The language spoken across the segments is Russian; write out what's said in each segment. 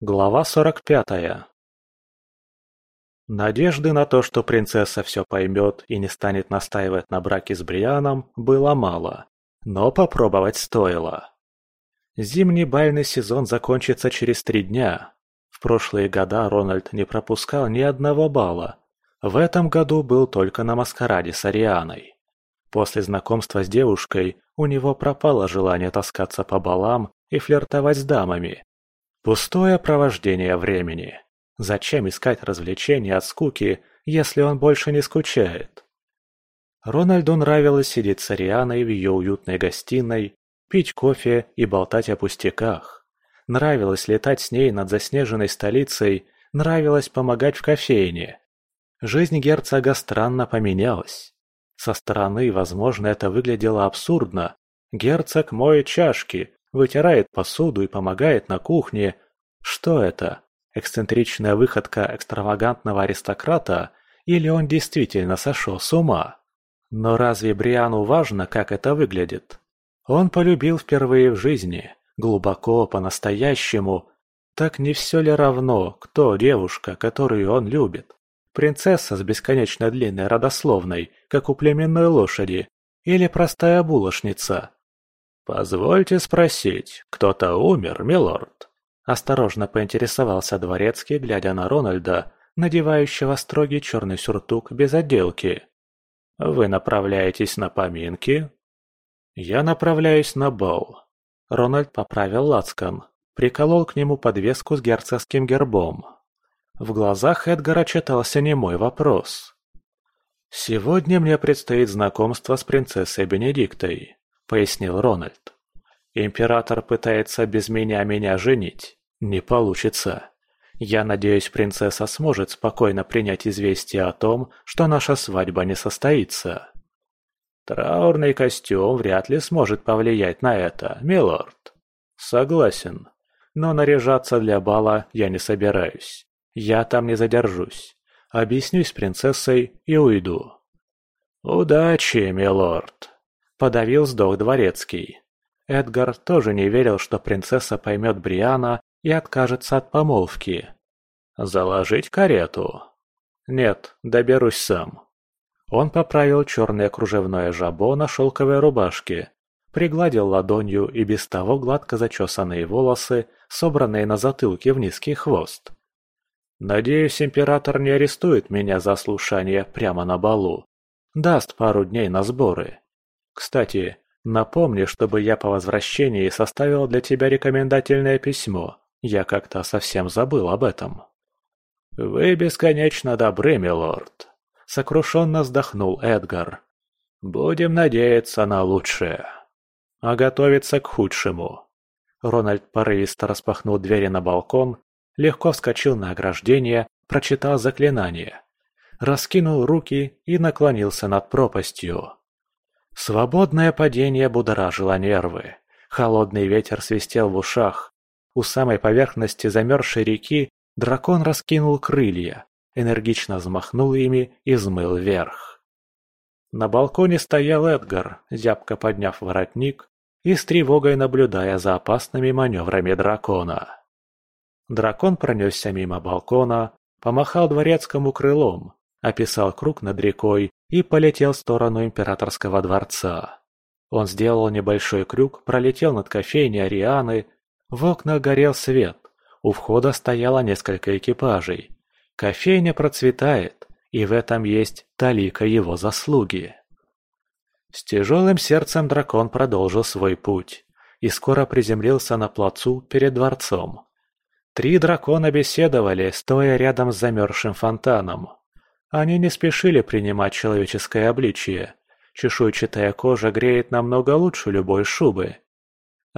Глава сорок пятая Надежды на то, что принцесса все поймет и не станет настаивать на браке с Брианом, было мало, но попробовать стоило. Зимний бальный сезон закончится через три дня. В прошлые года Рональд не пропускал ни одного бала. В этом году был только на маскараде с Арианой. После знакомства с девушкой у него пропало желание таскаться по балам и флиртовать с дамами. Пустое провождение времени. Зачем искать развлечения от скуки, если он больше не скучает? Рональду нравилось сидеть с Арианой в ее уютной гостиной, пить кофе и болтать о пустяках. Нравилось летать с ней над заснеженной столицей, нравилось помогать в кофейне. Жизнь герцога странно поменялась. Со стороны, возможно, это выглядело абсурдно. Герцог моет чашки, вытирает посуду и помогает на кухне. Что это? Эксцентричная выходка экстравагантного аристократа или он действительно сошел с ума? Но разве Бриану важно, как это выглядит? Он полюбил впервые в жизни, глубоко, по-настоящему. Так не все ли равно, кто девушка, которую он любит? Принцесса с бесконечно длинной родословной, как у племенной лошади, или простая булочница? «Позвольте спросить, кто-то умер, милорд?» Осторожно поинтересовался дворецкий, глядя на Рональда, надевающего строгий черный сюртук без отделки. «Вы направляетесь на поминки?» «Я направляюсь на бал». Рональд поправил лацкан, приколол к нему подвеску с герцогским гербом. В глазах Эдгара читался немой вопрос. «Сегодня мне предстоит знакомство с принцессой Бенедиктой», — пояснил Рональд. «Император пытается без меня меня женить. Не получится. Я надеюсь, принцесса сможет спокойно принять известие о том, что наша свадьба не состоится. Траурный костюм вряд ли сможет повлиять на это, милорд. Согласен. Но наряжаться для бала я не собираюсь. Я там не задержусь. Объяснюсь с принцессой и уйду. «Удачи, милорд!» – подавил вздох дворецкий. Эдгар тоже не верил, что принцесса поймет Бриана и откажется от помолвки. «Заложить карету?» «Нет, доберусь сам». Он поправил черное кружевное жабо на шелковой рубашке, пригладил ладонью и без того гладко зачесанные волосы, собранные на затылке в низкий хвост. «Надеюсь, император не арестует меня за слушание прямо на балу. Даст пару дней на сборы. Кстати, напомни, чтобы я по возвращении составил для тебя рекомендательное письмо. Я как-то совсем забыл об этом». «Вы бесконечно добры, милорд», — сокрушенно вздохнул Эдгар. «Будем надеяться на лучшее, а готовиться к худшему». Рональд порывисто распахнул двери на балкон, легко вскочил на ограждение, прочитал заклинание, раскинул руки и наклонился над пропастью. Свободное падение будоражило нервы. Холодный ветер свистел в ушах. У самой поверхности замерзшей реки Дракон раскинул крылья, энергично взмахнул ими и взмыл вверх. На балконе стоял Эдгар, зябко подняв воротник и с тревогой наблюдая за опасными маневрами дракона. Дракон пронесся мимо балкона, помахал дворецкому крылом, описал круг над рекой и полетел в сторону императорского дворца. Он сделал небольшой крюк, пролетел над кофейней Арианы, в окнах горел свет, у входа стояло несколько экипажей. Кофейня процветает, и в этом есть талика его заслуги. С тяжелым сердцем дракон продолжил свой путь и скоро приземлился на плацу перед дворцом. Три дракона беседовали, стоя рядом с замерзшим фонтаном. Они не спешили принимать человеческое обличие. Чешуйчатая кожа греет намного лучше любой шубы.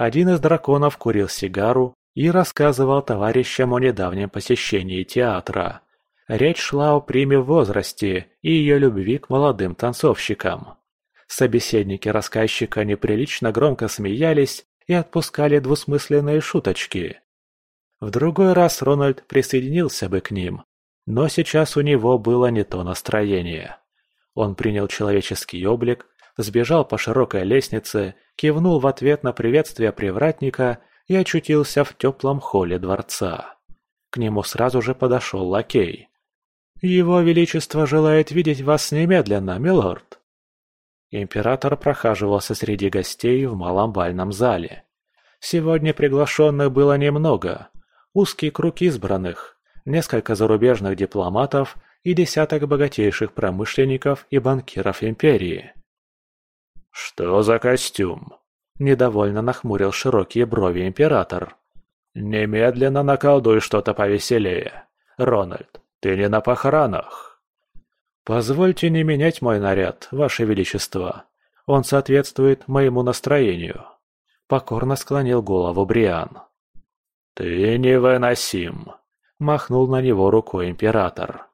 Один из драконов курил сигару, и рассказывал товарищам о недавнем посещении театра. Речь шла о приме в возрасте и ее любви к молодым танцовщикам. Собеседники рассказчика неприлично громко смеялись и отпускали двусмысленные шуточки. В другой раз Рональд присоединился бы к ним, но сейчас у него было не то настроение. Он принял человеческий облик, сбежал по широкой лестнице, кивнул в ответ на приветствие привратника и очутился в теплом холле дворца. К нему сразу же подошел лакей. «Его Величество желает видеть вас немедленно, милорд!» Император прохаживался среди гостей в малом бальном зале. Сегодня приглашенных было немного. Узкий круг избранных, несколько зарубежных дипломатов и десяток богатейших промышленников и банкиров империи. «Что за костюм?» – недовольно нахмурил широкие брови император. «Немедленно наколдуй что-то повеселее. Рональд, ты не на похоронах». «Позвольте не менять мой наряд, Ваше Величество. Он соответствует моему настроению», — покорно склонил голову Бриан. «Ты невыносим», — махнул на него рукой император.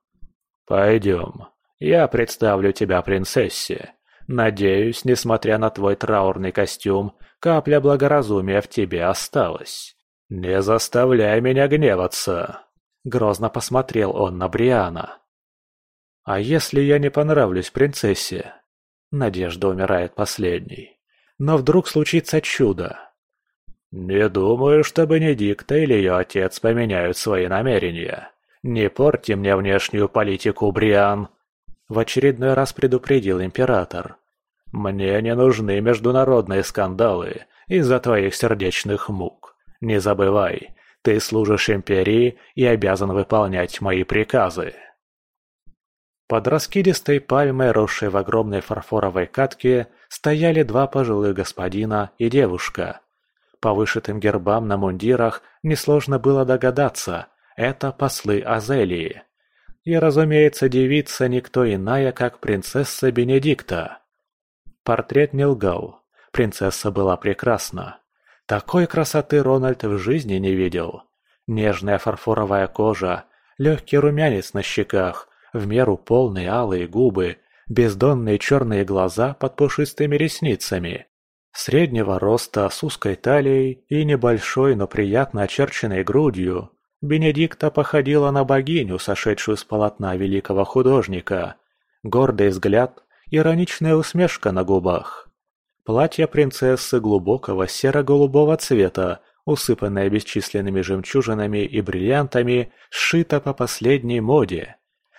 «Пойдем, я представлю тебя принцессе. Надеюсь, несмотря на твой траурный костюм, капля благоразумия в тебе осталась. Не заставляй меня гневаться!» Грозно посмотрел он на Бриана. А если я не понравлюсь принцессе? Надежда умирает последней. Но вдруг случится чудо. Не думаю, что Бенедикта или ее отец поменяют свои намерения. Не порти мне внешнюю политику, Бриан. В очередной раз предупредил император. Мне не нужны международные скандалы из-за твоих сердечных мук. Не забывай, ты служишь империи и обязан выполнять мои приказы. Под раскидистой пальмой, росшей в огромной фарфоровой катке, стояли два пожилых господина и девушка. По вышитым гербам на мундирах несложно было догадаться – это послы Азелии. И, разумеется, девица никто иная, как принцесса Бенедикта. Портрет не лгал. Принцесса была прекрасна. Такой красоты Рональд в жизни не видел. Нежная фарфоровая кожа, легкий румянец на щеках – в меру полные алые губы, бездонные черные глаза под пушистыми ресницами. Среднего роста, с узкой талией и небольшой, но приятно очерченной грудью, Бенедикта походила на богиню, сошедшую с полотна великого художника. Гордый взгляд, ироничная усмешка на губах. Платье принцессы глубокого серо-голубого цвета, усыпанное бесчисленными жемчужинами и бриллиантами, сшито по последней моде.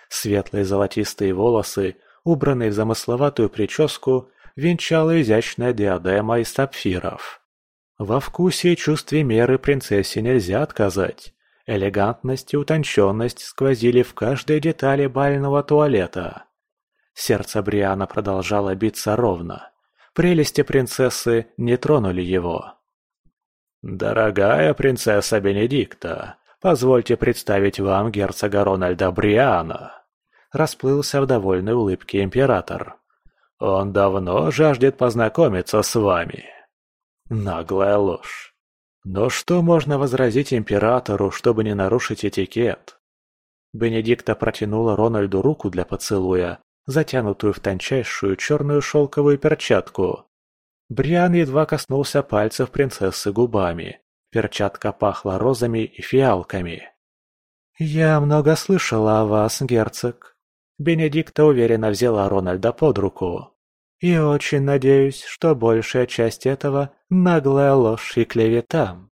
Светлые золотистые волосы, убранные в замысловатую прическу, венчала изящная диадема из сапфиров. Во вкусе и чувстве меры принцессе нельзя отказать. Элегантность и утонченность сквозили в каждой детали бального туалета. Сердце Бриана продолжало биться ровно. Прелести принцессы не тронули его. «Дорогая принцесса Бенедикта, позвольте представить вам герцога Рональда Бриана», расплылся в довольной улыбке император. «Он давно жаждет познакомиться с вами». Наглая ложь. Но что можно возразить императору, чтобы не нарушить этикет? Бенедикта протянула Рональду руку для поцелуя, затянутую в тончайшую черную шелковую перчатку. Бриан едва коснулся пальцев принцессы губами. Перчатка пахла розами и фиалками. «Я много слышала о вас, герцог», Бенедикта уверенно взяла Рональда под руку. «И очень надеюсь, что большая часть этого – наглая ложь и клевета».